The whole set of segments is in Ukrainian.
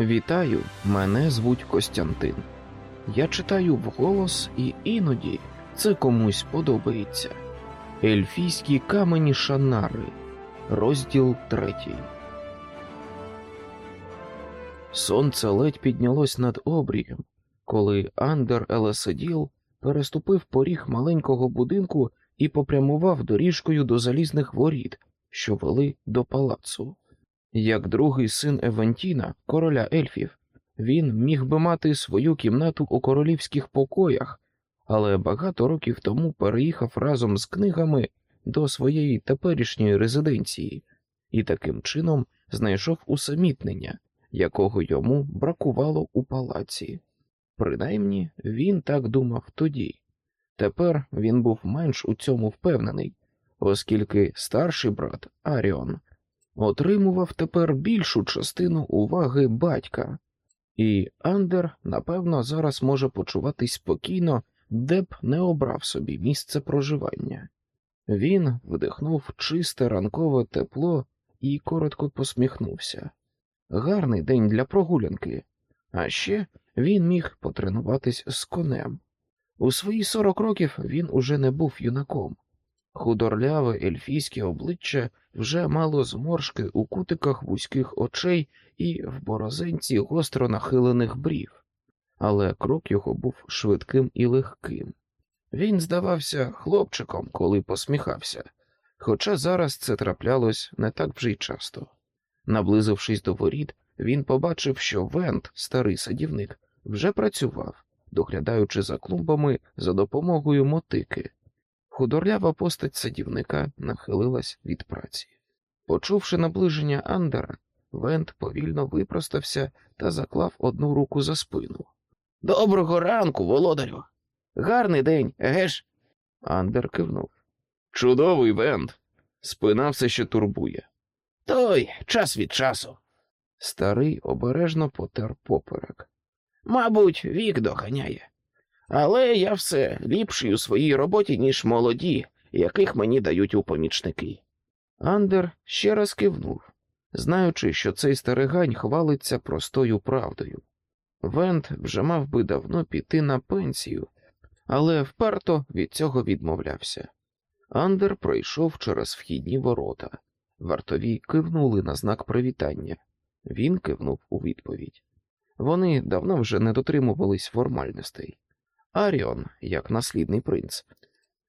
Вітаю, мене звуть Костянтин. Я читаю вголос, і іноді це комусь подобається. Ельфійські камені Шанари, розділ третій. Сонце ледь піднялось над обрієм, коли Андер Елеседіл переступив поріг маленького будинку і попрямував доріжкою до залізних воріт, що вели до палацу. Як другий син Евентіна, короля ельфів, він міг би мати свою кімнату у королівських покоях, але багато років тому переїхав разом з книгами до своєї теперішньої резиденції і таким чином знайшов усамітнення, якого йому бракувало у палаці. Принаймні він так думав тоді. Тепер він був менш у цьому впевнений, оскільки старший брат Аріон отримував тепер більшу частину уваги батька, і Андер, напевно, зараз може почуватись спокійно, де б не обрав собі місце проживання. Він вдихнув чисте ранкове тепло і коротко посміхнувся. Гарний день для прогулянки, а ще він міг потренуватись з конем. У свої сорок років він уже не був юнаком. Худорляве ельфійське обличчя вже мало зморшки у кутиках вузьких очей і в борозенці гостро нахилених брів, але крок його був швидким і легким. Він здавався хлопчиком, коли посміхався, хоча зараз це траплялось не так вже й часто. Наблизившись до воріт, він побачив, що Вент, старий садівник, вже працював, доглядаючи за клумбами за допомогою мотики. Худорлява постать садівника нахилилась від праці. Почувши наближення Андера, Вент повільно випростався та заклав одну руку за спину. Доброго ранку, володарю. Гарний день, геш? Андер кивнув. Чудовий Вент. Спина все ще турбує. Той час від часу. Старий обережно потер поперек. Мабуть, вік доганяє. Але я все ліпший у своїй роботі, ніж молоді, яких мені дають у помічники. Андер ще раз кивнув, знаючи, що цей старигань хвалиться простою правдою. Вент вже мав би давно піти на пенсію, але вперто від цього відмовлявся. Андер пройшов через вхідні ворота. Вартові кивнули на знак привітання. Він кивнув у відповідь. Вони давно вже не дотримувались формальностей. Аріон, як наслідний принц,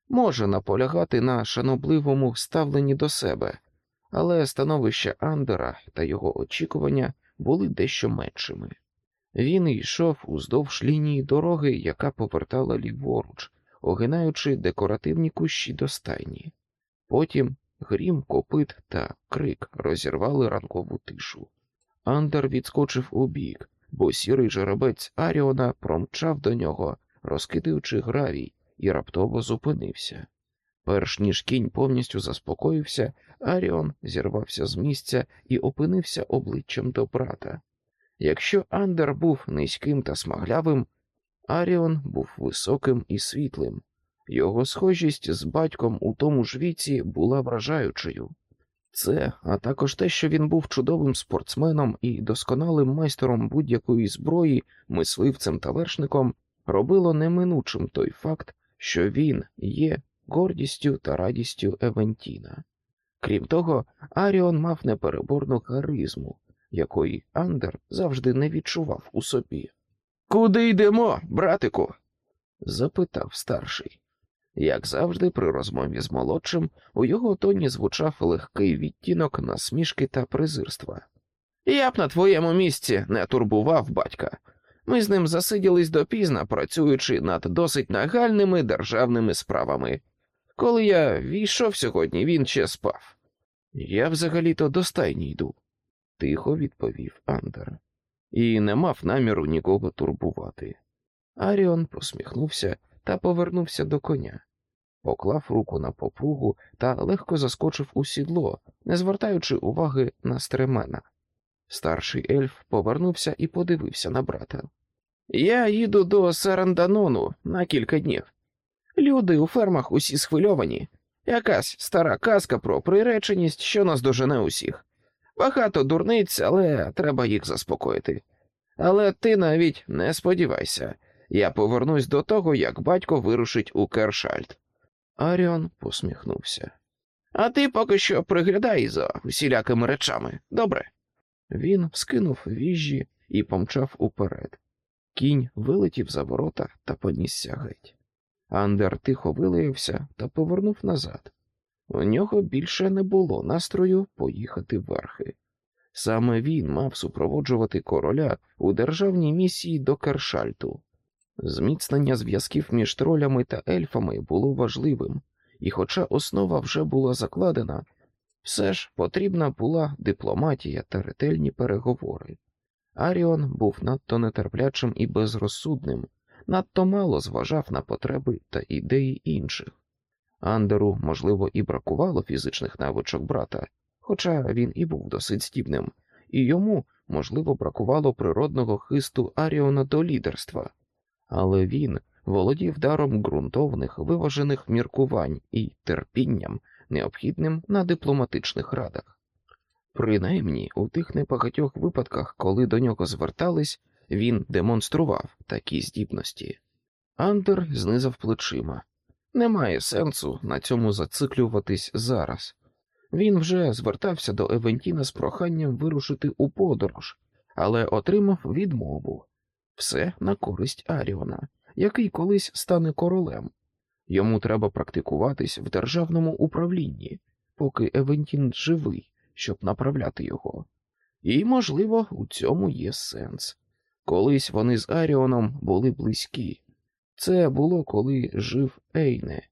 може наполягати на шанобливому ставленні до себе, але становище Андера та його очікування були дещо меншими. Він йшов уздовж лінії дороги, яка повертала ліворуч, огинаючи декоративні кущі до стайні. Потім грім, копит та крик розірвали ранкову тишу. Андер відскочив у бік, бо сірий жеребець Аріона промчав до нього розкидаючи гравій, і раптово зупинився. Перш ніж кінь повністю заспокоївся, Аріон зірвався з місця і опинився обличчям до брата. Якщо Андер був низьким та смаглявим, Аріон був високим і світлим. Його схожість з батьком у тому ж віці була вражаючою. Це, а також те, що він був чудовим спортсменом і досконалим майстером будь-якої зброї, мисливцем та вершником, робило неминучим той факт, що він є гордістю та радістю Евентіна. Крім того, Аріон мав непереборну харизму, якої Андер завжди не відчував у собі. Куди йдемо, братику? запитав старший. Як завжди, при розмові з молодшим, у його тоні звучав легкий відтінок насмішки та презирства. Я б на твоєму місці не турбував батька, ми з ним засиділись допізна, працюючи над досить нагальними державними справами. Коли я війшов сьогодні, він ще спав. Я взагалі-то до стайні йду, тихо відповів Андер, і не мав наміру нікого турбувати. Аріон посміхнувся та повернувся до коня, поклав руку на попругу та легко заскочив у сідло, не звертаючи уваги на стремена. Старший ельф повернувся і подивився на брата. Я їду до Саранданону на кілька днів. Люди у фермах усі схвильовані. Якась стара казка про приреченість, що нас дожене усіх. Багато дурниць, але треба їх заспокоїти. Але ти навіть не сподівайся, я повернусь до того, як батько вирушить у Кершальд. Аріон посміхнувся. А ти поки що приглядай за усілякими речами, добре? Він скинув віжі і помчав уперед. Кінь вилетів за ворота та понісся геть. Андер тихо вилаявся та повернув назад. У нього більше не було настрою поїхати верхи. Саме він мав супроводжувати короля у державній місії до Кершальту. Зміцнення зв'язків між тролями та ельфами було важливим, і, хоча основа вже була закладена, все ж потрібна була дипломатія та ретельні переговори. Аріон був надто нетерплячим і безрозсудним, надто мало зважав на потреби та ідеї інших. Андеру, можливо, і бракувало фізичних навичок брата, хоча він і був досить здібним, і йому, можливо, бракувало природного хисту Аріона до лідерства, але він володів даром ґрунтовних виважених міркувань і терпінням, необхідним на дипломатичних радах. Принаймні, у тих небагатьох випадках, коли до нього звертались, він демонстрував такі здібності. Андер знизав плечима. Немає сенсу на цьому зациклюватись зараз. Він вже звертався до Евентіна з проханням вирушити у подорож, але отримав відмову все на користь Аріона, який колись стане королем. Йому треба практикуватись в державному управлінні, поки Евентін живий, щоб направляти його. І, можливо, у цьому є сенс. Колись вони з Аріоном були близькі. Це було коли жив Ейне.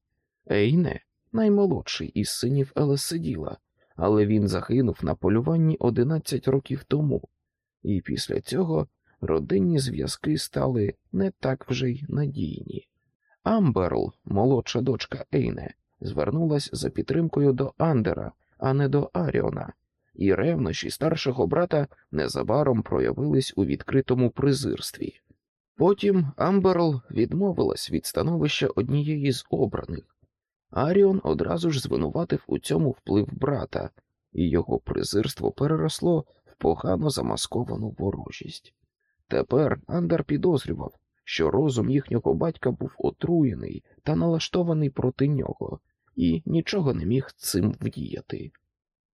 Ейне наймолодший із синів Елеседіла, але він загинув на полюванні 11 років тому, і після цього родинні зв'язки стали не так вже й надійні. Амберл, молодша дочка Ейне, звернулась за підтримкою до Андера, а не до Аріона, і ревнощі старшого брата незабаром проявились у відкритому презирстві. Потім Амберл відмовилась від становища однієї з обраних. Аріон одразу ж звинуватив у цьому вплив брата, і його презирство переросло в погано замасковану ворожість. Тепер Андер підозрював, що розум їхнього батька був отруєний та налаштований проти нього, і нічого не міг цим вдіяти.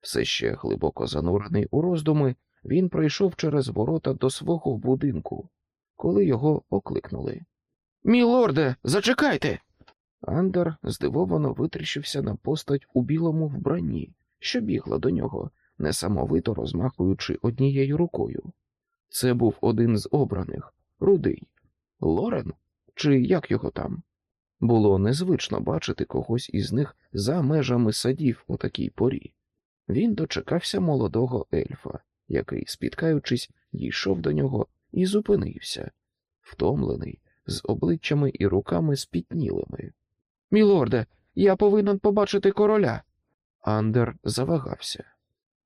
Все ще глибоко занурений у роздуми, він пройшов через ворота до свого будинку, коли його окликнули. Мій лорде, зачекайте. Андер здивовано витріщився на постать у білому вбранні, що бігла до нього, несамовито розмахуючи однією рукою. Це був один з обраних, рудий. Лорен? Чи як його там? Було незвично бачити когось із них за межами садів у такій порі. Він дочекався молодого ельфа, який, спіткаючись, дійшов до нього і зупинився, втомлений, з обличчями і руками спітнілими. Мілорде, я повинен побачити короля. Андер завагався.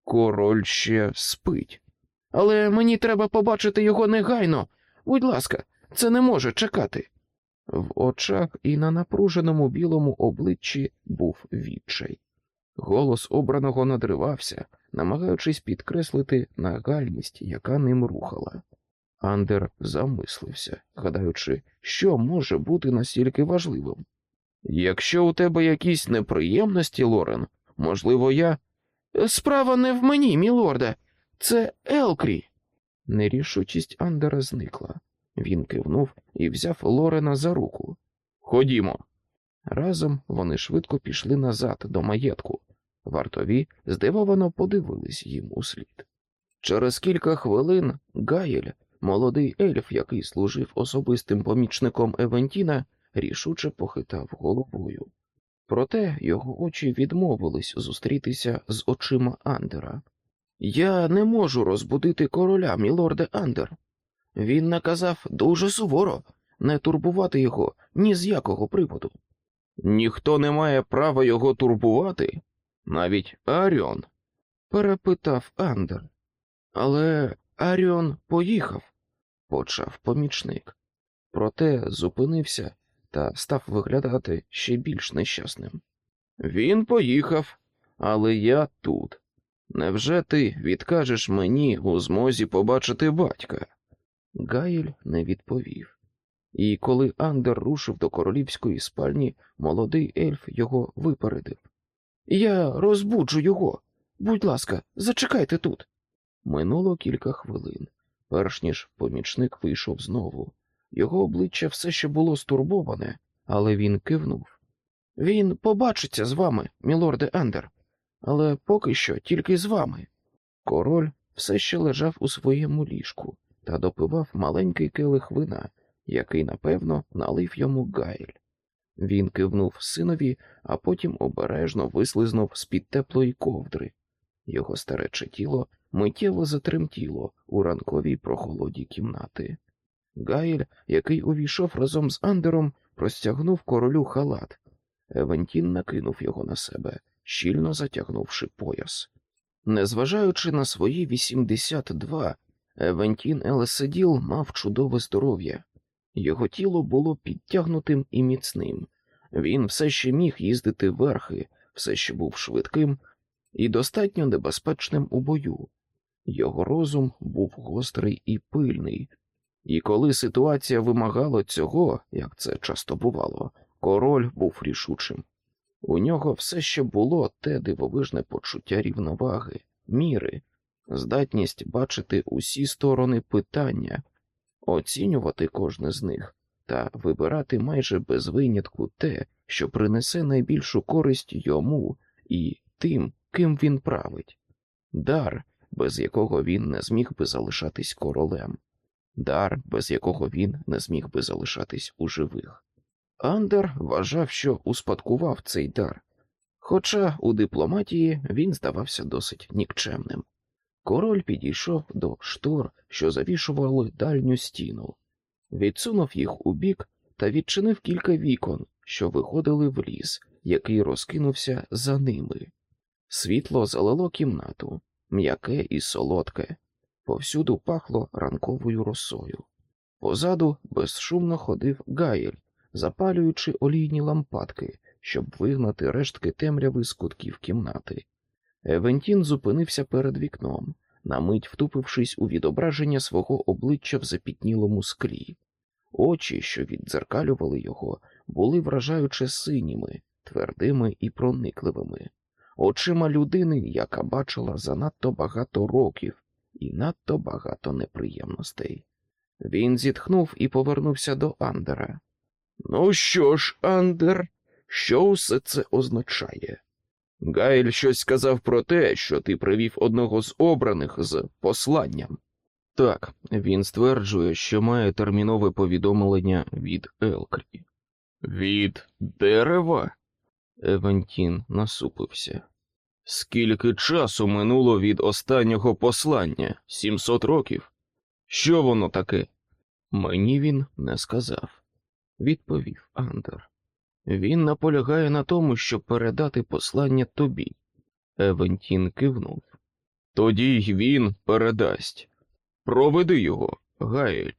Король ще спить. Але мені треба побачити його негайно. Будь ласка, це не може чекати. В очах і на напруженому білому обличчі був відчай. Голос обраного надривався, намагаючись підкреслити нагальність, яка ним рухала. Андер замислився, гадаючи, що може бути настільки важливим. Якщо у тебе якісь неприємності, Лорен, можливо, я. Справа не в мені, мілорде, це Елкрі. Нерішучість Андера зникла. Він кивнув і взяв Лорена за руку. Ходімо. Разом вони швидко пішли назад до маєтку. Вартові здивовано подивились їм услід. Через кілька хвилин Гаєль, молодий ельф, який служив особистим помічником Евентіна, рішуче похитав головою. Проте його очі відмовились зустрітися з очима Андера. Я не можу розбудити короля, мілорде Андер. Він наказав дуже суворо не турбувати його ні з якого приводу. Ніхто не має права його турбувати, навіть Аріон, перепитав Андер. Але Аріон поїхав, почав помічник, проте зупинився та став виглядати ще більш нещасним. Він поїхав, але я тут. Невже ти відкажеш мені у змозі побачити батька? Гаїль не відповів. І коли Андер рушив до королівської спальні, молодий ельф його випередив. Я розбуджу його. Будь ласка, зачекайте тут. Минуло кілька хвилин, перш ніж помічник вийшов знову. Його обличчя все ще було стурбоване, але він кивнув. Він побачиться з вами, мілорде Андер, але поки що тільки з вами. Король все ще лежав у своєму ліжку та допивав маленький келих вина, який, напевно, налив йому Гайль. Він кивнув синові, а потім обережно вислизнув з-під теплої ковдри. Його старече тіло миттєво затремтіло у ранковій прохолоді кімнати. Гайль, який увійшов разом з Андером, простягнув королю халат. Евентін накинув його на себе, щільно затягнувши пояс. Незважаючи на свої 82, Евентін Елеседіл мав чудове здоров'я. Його тіло було підтягнутим і міцним. Він все ще міг їздити верхи, все ще був швидким і достатньо небезпечним у бою. Його розум був гострий і пильний, і коли ситуація вимагала цього, як це часто бувало, король був рішучим. У нього все ще було те дивовижне почуття рівноваги, міри, здатність бачити усі сторони питання, оцінювати кожне з них та вибирати майже без винятку те, що принесе найбільшу користь йому і тим, ким він править, дар, без якого він не зміг би залишатись королем, дар, без якого він не зміг би залишатись у живих. Андер вважав, що успадкував цей дар, хоча у дипломатії він здавався досить нікчемним. Король підійшов до штор, що завішували дальню стіну, відсунув їх у бік та відчинив кілька вікон, що виходили в ліс, який розкинувся за ними. Світло залило кімнату, м'яке і солодке, повсюду пахло ранковою росою. Позаду безшумно ходив Гаєль, запалюючи олійні лампадки, щоб вигнати рештки темряви з кутків кімнати. Евентін зупинився перед вікном, на мить втупившись у відображення свого обличчя в запітнілому склі. Очі, що віддзеркалювали його, були вражаюче синіми, твердими і проникливими, очима людини, яка бачила занадто багато років і надто багато неприємностей. Він зітхнув і повернувся до Андера. Ну що ж, Андер, що усе це означає? Гайль щось сказав про те, що ти привів одного з обраних з посланням. Так, він стверджує, що має термінове повідомлення від Елкрі. Від дерева? Евентін насупився. Скільки часу минуло від останнього послання? Сімсот років? Що воно таке? Мені він не сказав, відповів Андер. Він наполягає на тому, щоб передати послання тобі. Евентін кивнув. Тоді й він передасть. Проведи його, Гаель.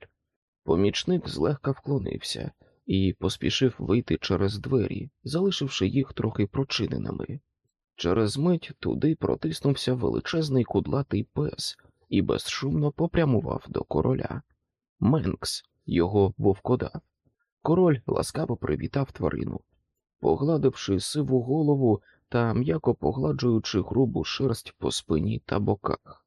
Помічник злегка вклонився і поспішив вийти через двері, залишивши їх трохи прочиненими. Через мить туди протиснувся величезний кудлатий пес і безшумно попрямував до короля. Менкс, його вовкодав. Король ласкаво привітав тварину, погладивши сиву голову та м'яко погладжуючи грубу шерсть по спині та боках.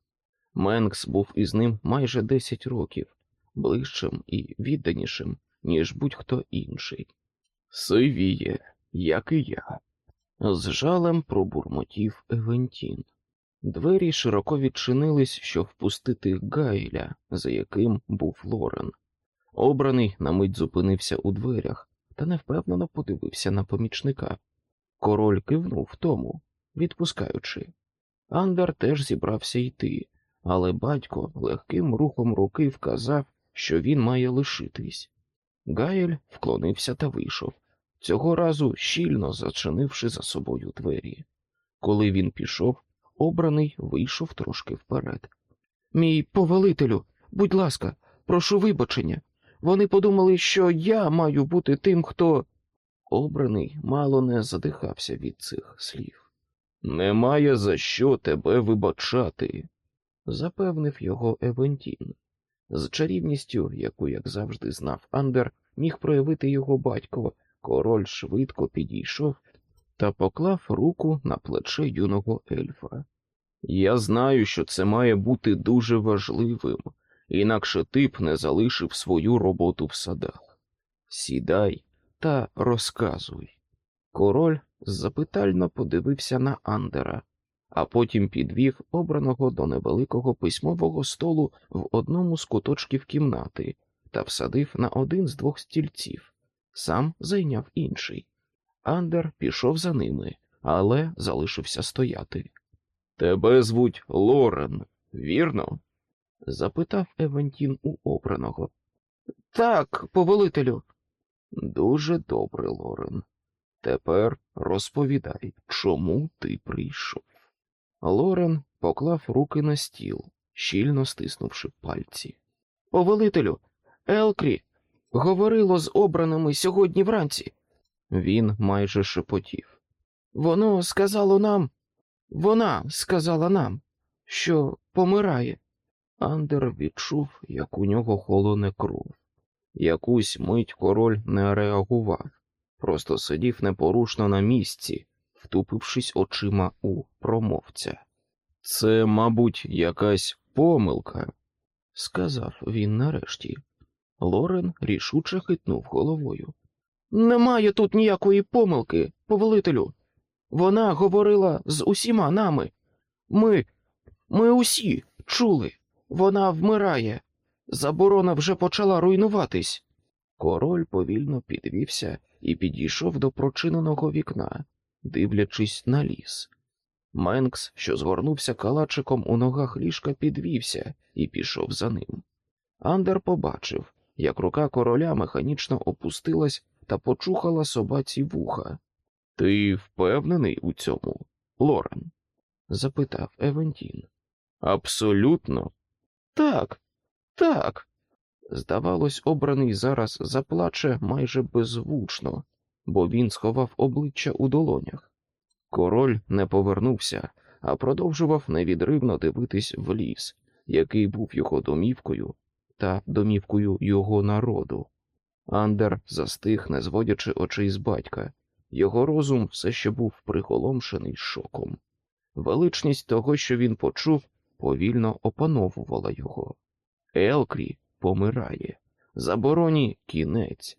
Менкс був із ним майже десять років, ближчим і відданішим, ніж будь-хто інший. Сивіє, як і я. З жалем пробурмотів Евентін. Двері широко відчинились, щоб впустити Гайля, за яким був Лорен. Обраний на мить зупинився у дверях та невпевнено подивився на помічника. Король кивнув тому, відпускаючи. Андер теж зібрався йти, але батько легким рухом руки вказав, що він має лишитись. Гаєль вклонився та вийшов, цього разу щільно зачинивши за собою двері. Коли він пішов, обраний вийшов трошки вперед. Мій повелителю, будь ласка, прошу вибачення. Вони подумали, що я маю бути тим, хто. Обраний мало не задихався від цих слів. Немає за що тебе вибачати, запевнив його Евентін. З чарівністю, яку, як завжди, знав Андер, міг проявити його батько, король швидко підійшов та поклав руку на плече юного ельфа. Я знаю, що це має бути дуже важливим, інакше ти б не залишив свою роботу в садах. Сідай та розказуй. Король запитально подивився на Андера, а потім підвів обраного до невеликого письмового столу в одному з куточків кімнати та всадив на один з двох стільців, сам зайняв інший. Андер пішов за ними, але залишився стояти. Тебе звуть Лорен, вірно? Запитав Евентін у обраного. Так, повелителю. Дуже добре, Лорен. Тепер розповідай, чому ти прийшов. Лорен поклав руки на стіл, щільно стиснувши пальці. Повелителю, Елкрі говорило з обраними сьогодні вранці. Він майже шепотів. Воно сказало нам, вона сказала нам, що помирає. Андер відчув, як у нього холоне кров. Якусь мить король не реагував, просто сидів непорушно на місці, втупившись очима у промовця. Це, мабуть, якась помилка, сказав він нарешті. Лорен рішуче хитнув головою. Немає тут ніякої помилки, повелителю. Вона говорила з усіма нами. Ми, ми усі чули. Вона вмирає. Заборона вже почала руйнуватись. Король повільно підвівся і підійшов до прочиненого вікна, дивлячись на ліс. Менкс, що згорнувся калачиком у ногах ліжка, підвівся і пішов за ним. Андер побачив, як рука короля механічно опустилась та почухала собаці вуха. Ти впевнений у цьому, Лорен? запитав Евентін. Абсолютно. Так, так. Здавалось, обраний зараз заплаче майже беззвучно, бо він сховав обличчя у долонях. Король не повернувся, а продовжував невідривно дивитись в ліс, який був його домівкою та домівкою його народу. Андер застиг, не зводячи очей з батька. Його розум все ще був приголомшений шоком. Величність того, що він почув, повільно опановувала його. Елкрі помирає, забороні кінець.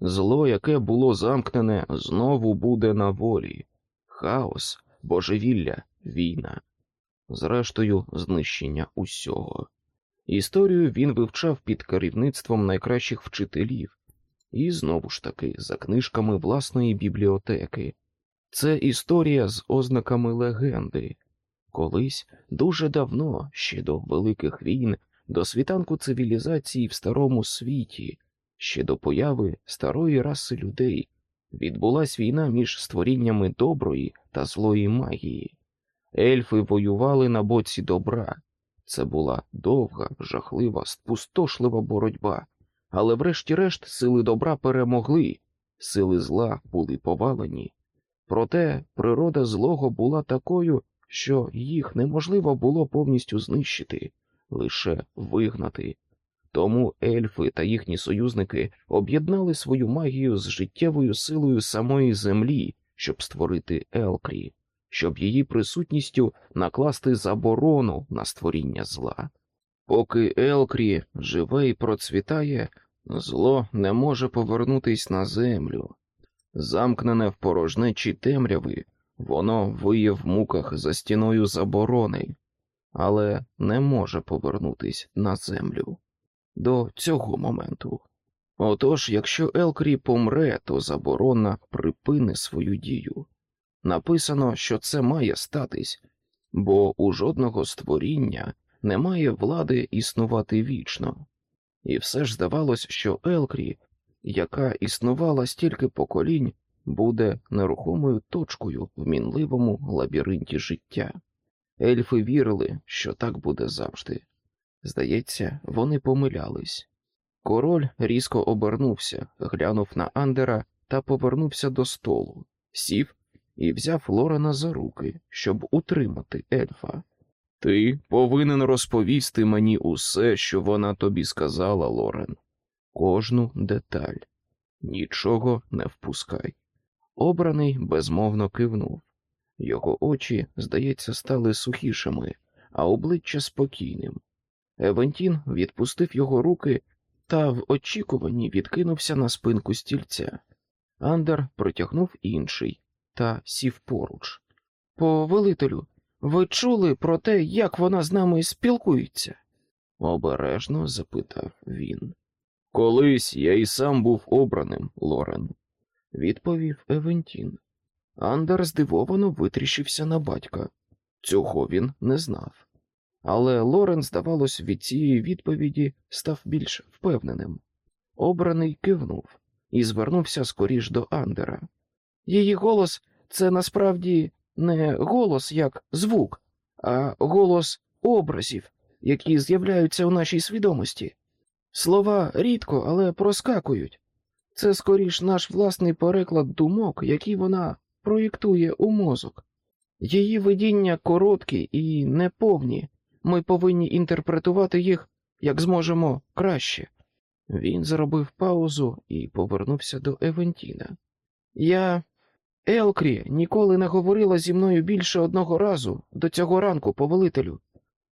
Зло, яке було замкнене, знову буде на волі. Хаос, божевілля, війна. Зрештою, знищення усього. Історію він вивчав під керівництвом найкращих вчителів, і знову ж таки за книжками власної бібліотеки. Це історія з ознаками легенди. Колись дуже давно, ще до великих війн, до світанку цивілізації в старому світі, ще до появи старої раси людей, відбулась війна між створіннями доброї та злої магії. Ельфи воювали на боці добра. Це була довга, жахлива, спустошлива боротьба, але врешті-решт сили добра перемогли, сили зла були повалені. Проте природа злого була такою, що їх неможливо було повністю знищити, лише вигнати. Тому ельфи та їхні союзники об'єднали свою магію з життєвою силою самої землі, щоб створити Елкрі, щоб її присутністю накласти заборону на створіння зла. Поки Елкрі живе і процвітає, зло не може повернутись на землю. Замкнене в порожнечі темряви, воно виє в муках за стіною заборони, але не може повернутись на землю до цього моменту. Отож, якщо Елкрі помре, то заборона припини свою дію. Написано, що це має статись, бо у жодного створіння немає влади існувати вічно. І все ж здавалось, що Елкрі, яка існувала стільки поколінь, буде нерухомою точкою в мінливому лабіринті життя. Ельфи вірили, що так буде завжди. Здається, вони помилялись. Король різко обернувся, глянув на Андера та повернувся до столу, сів і взяв Лорена за руки, щоб утримати ельфа. Ти повинен розповісти мені усе, що вона тобі сказала, Лорен, кожну деталь, нічого не впускай. Обраний безмовно кивнув. Його очі, здається, стали сухішими, а обличчя спокійним. Евентін відпустив його руки та в очікуванні відкинувся на спинку стільця. Андер протягнув інший та сів поруч. Повелителю, ви чули про те, як вона з нами спілкується? обережно запитав він. Колись я і сам був обраним, Лорен, відповів Евентін. Андер здивовано витріщився на батька. Цього він не знав. Але Лорен, здавалось, від цієї відповіді став більш впевненим. Обраний кивнув і звернувся скоріш до Андера. Її голос це насправді не голос як звук, а голос образів, які з'являються у нашій свідомості. Слова рідко, але проскакують. Це скоріш наш власний переклад думок, які вона проєктує у мозок. Її видіння короткі і неповні, ми повинні інтерпретувати їх як зможемо краще. Він зробив паузу і повернувся до Евентіна. Я, Елкрі, ніколи не говорила зі мною більше одного разу до цього ранку, повелителю.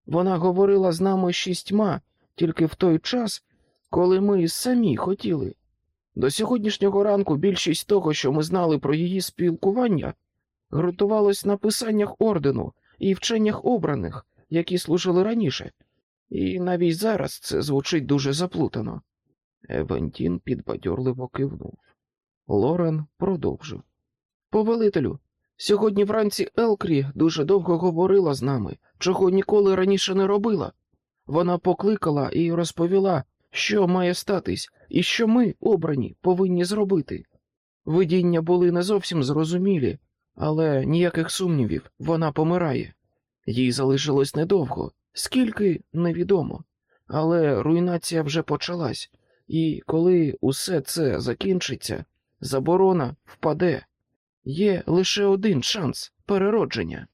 Вона говорила з нами шістьма тільки в той час, коли ми самі хотіли. До сьогоднішнього ранку більшість того, що ми знали про її спілкування, ґрунтувалось на писаннях ордену і вченнях обраних, які служили раніше, і навіть зараз це звучить дуже заплутано. Евентін підбадьорливо кивнув. Лорен продовжив. Повелителю, сьогодні вранці Елкрі дуже довго говорила з нами, чого ніколи раніше не робила. Вона покликала і розповіла, що має статись, і що ми, обрані, повинні зробити. Видіння були не зовсім зрозумілі, але ніяких сумнівів вона помирає. Їй залишилось недовго, скільки невідомо, але руйнація вже почалась, і коли усе це закінчиться, заборона впаде. Є лише один шанс переродження.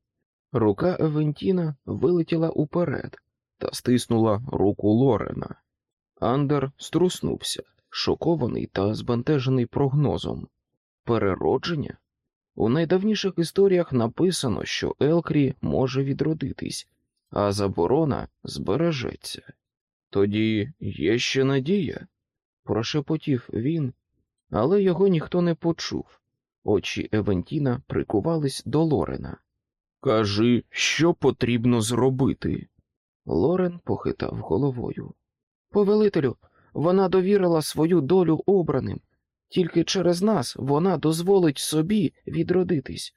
Рука Евентіна вилетіла уперед та стиснула руку Лорена. Андер струснувся, шокований та збентежений прогнозом. Переродження? У найдавніших історіях написано, що Елкрі може відродитись, а заборона збережеться. Тоді є ще надія, прошепотів він, але його ніхто не почув. Очі Евентіна прикувались до Лорена. Кажи, що потрібно зробити. Лорен похитав головою. Повелителю, вона довірила свою долю обраним. Тільки через нас вона дозволить собі відродитись.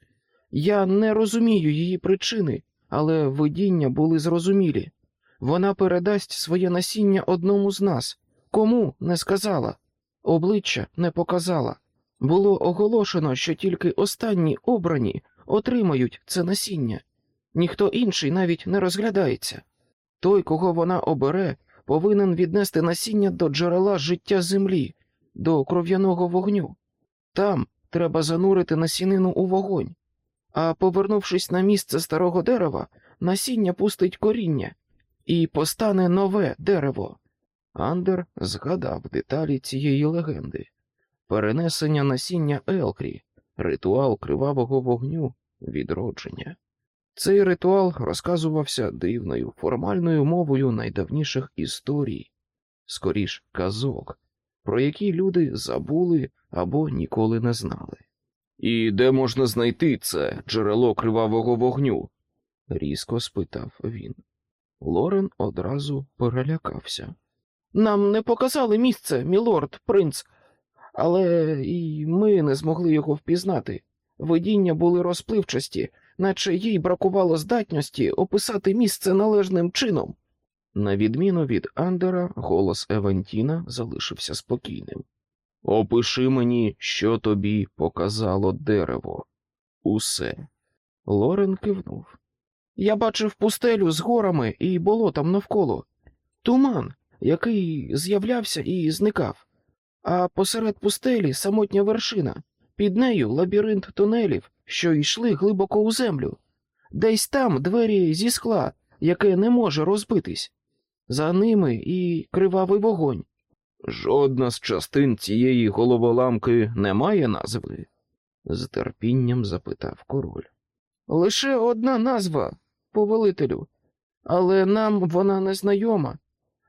Я не розумію її причини, але видіння були зрозумілі. Вона передасть своє насіння одному з нас. Кому не сказала, обличчя не показала. Було оголошено, що тільки останні обрані отримають це насіння. Ніхто інший навіть не розглядається. Той, кого вона обере, повинен віднести насіння до джерела життя землі, до кров'яного вогню. Там треба занурити насінину у вогонь, а повернувшись на місце старого дерева, насіння пустить коріння і постане нове дерево. Андер згадав деталі цієї легенди перенесення насіння Елкрі, ритуал кривавого вогню, відродження. Цей ритуал розказувався дивною, формальною мовою найдавніших історій, скоріш казок, про які люди забули або ніколи не знали. І де можна знайти це джерело кривавого вогню? різко спитав він. Лорен одразу перелякався. Нам не показали місце, мілорд, принц, але і ми не змогли його впізнати. Видіння були розпливчасті, наче їй бракувало здатності описати місце належним чином. На відміну від Андера, голос Евантіна залишився спокійним. Опиши мені, що тобі показало дерево. Усе. Лорен кивнув. Я бачив пустелю з горами і болотом навколо, туман, який з'являвся і зникав, а посеред пустелі самотня вершина, під нею лабіринт тунелів, що йшли глибоко у землю. Десь там двері зі скла, яке не може розбитись. За ними і кривавий вогонь. Жодна з частин цієї головоламки не має назви? з терпінням запитав король. Лише одна назва, повелителю, але нам вона не знайома.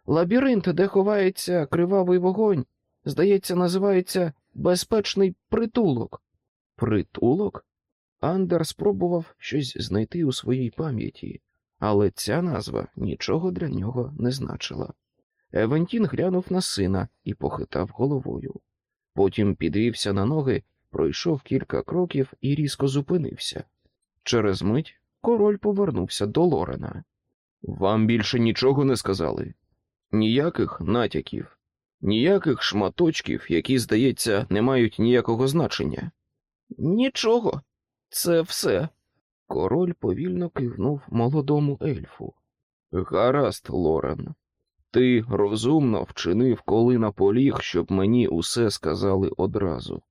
Лабіринт, де ховається кривавий вогонь, здається, називається безпечний притулок. Притулок? Андер спробував щось знайти у своїй пам'яті, але ця назва нічого для нього не значила. Евентін глянув на сина і похитав головою. Потім підвівся на ноги, пройшов кілька кроків і різко зупинився. Через мить король повернувся до Лорена. Вам більше нічого не сказали? Ніяких натяків, ніяких шматочків, які, здається, не мають ніякого значення. Нічого, це все. Король повільно кивнув молодому ельфу. Гаразд, Лорен. Ти розумно вчинив, коли наполіг, щоб мені усе сказали одразу.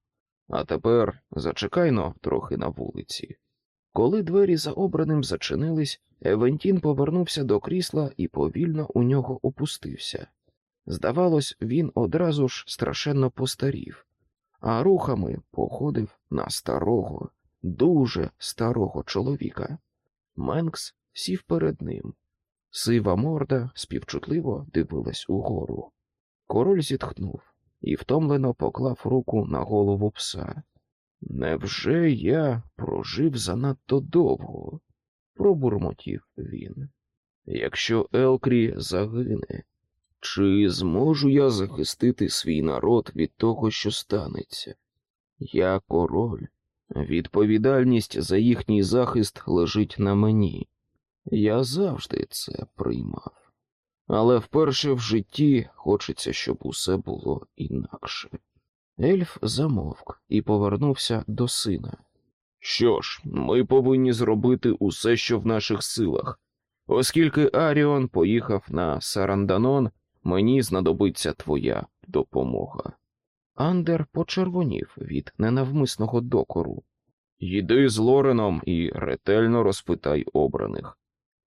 А тепер зачекайно трохи на вулиці. Коли двері за обраним зачинились, Евентін повернувся до крісла і повільно у нього опустився. Здавалось, він одразу ж страшенно постарів, а рухами походив на старого, дуже старого чоловіка. Менкс сів перед ним. Сива морда співчутливо дивилась угору. Король зітхнув і втомлено поклав руку на голову пса. Невже я прожив занадто довго? пробурмотів він. Якщо Елкрі загине, чи зможу я захистити свій народ від того, що станеться? Я король. Відповідальність за їхній захист лежить на мені. Я завжди це приймав. Але вперше в житті хочеться, щоб усе було інакше. Ельф замовк і повернувся до сина. Що ж, ми повинні зробити усе, що в наших силах. Оскільки Аріон поїхав на Саранданон, мені знадобиться твоя допомога. Андер почервонів від ненавмисного докору. Йди з Лореном і ретельно розпитай обраних.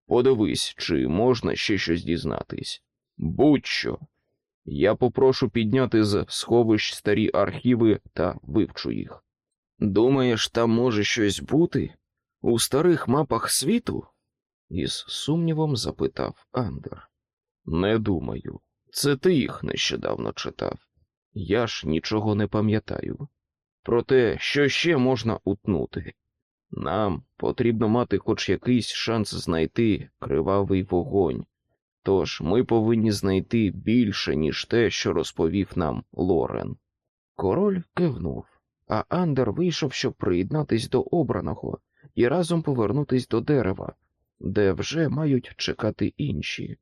Подивись, чи можна ще щось дізнатись. Будь-що. Я попрошу підняти з сховищ старі архіви та вивчу їх. Думаєш, там може щось бути? У старих мапах світу? із сумнівом запитав Андер. Не думаю. Це ти їх нещодавно читав. Я ж нічого не пам'ятаю. Проте, що ще можна утнути? Нам потрібно мати хоч якийсь шанс знайти кривавий вогонь. Тож ми повинні знайти більше, ніж те, що розповів нам Лорен. Король кивнув, а Андер вийшов, щоб приєднатись до обраного і разом повернутись до дерева, де вже мають чекати інші.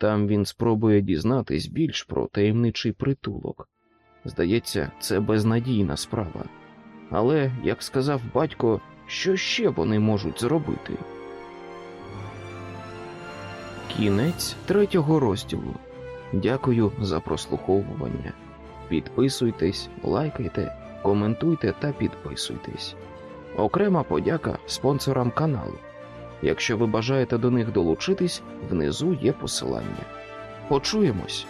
Там він спробує дізнатись більш про таємничий притулок. Здається, це безнадійна справа. Але, як сказав батько, що ще вони можуть зробити? Кінець третього розділу. Дякую за прослуховування. Підписуйтесь, лайкайте, коментуйте та підписуйтесь. Окрема подяка спонсорам каналу. Якщо ви бажаєте до них долучитись, внизу є посилання. Почуємось!